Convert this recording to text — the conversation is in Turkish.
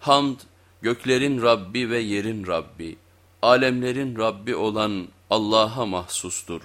Hamd göklerin Rabbi ve yerin Rabbi, alemlerin Rabbi olan Allah'a mahsustur.